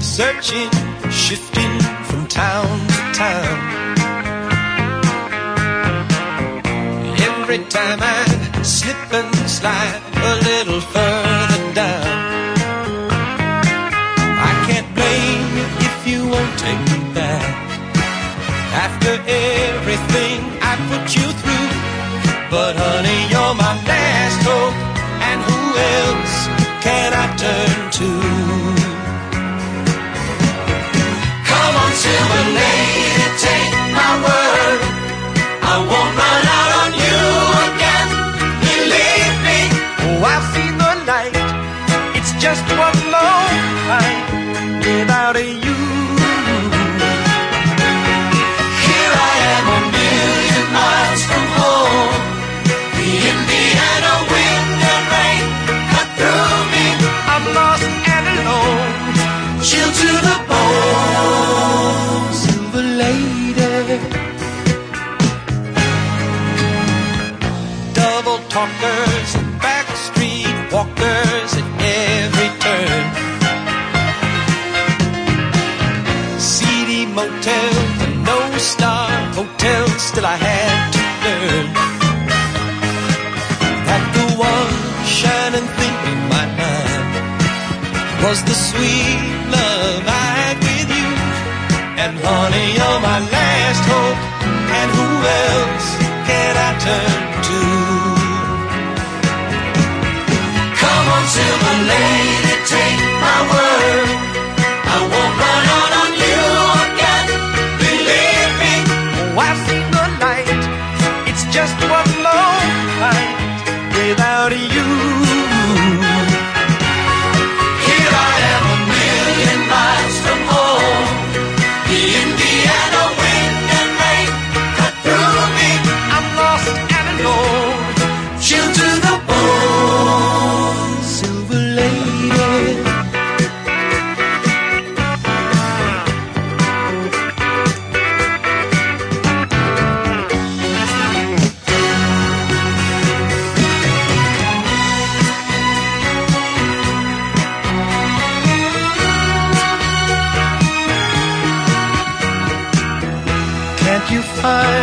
searching, shifting from town to town. Every time I slip and slide a little further down. I can't blame you if you won't take me back. After everything I put you through, but honey, you're my last hope, and who else can I turn to? Just one long night without you. Here I am a million miles from home. The Indiana wind and rain cut through me. I'm lost and alone, chilled to the bone. Silver lady. double talkers, no star hotels, still I had to learn that the one shining thing in my mind was the sweet love I had with you. And honey, you're my last hope, and who else can I turn chilled to the bone. Silver lady. Can't you find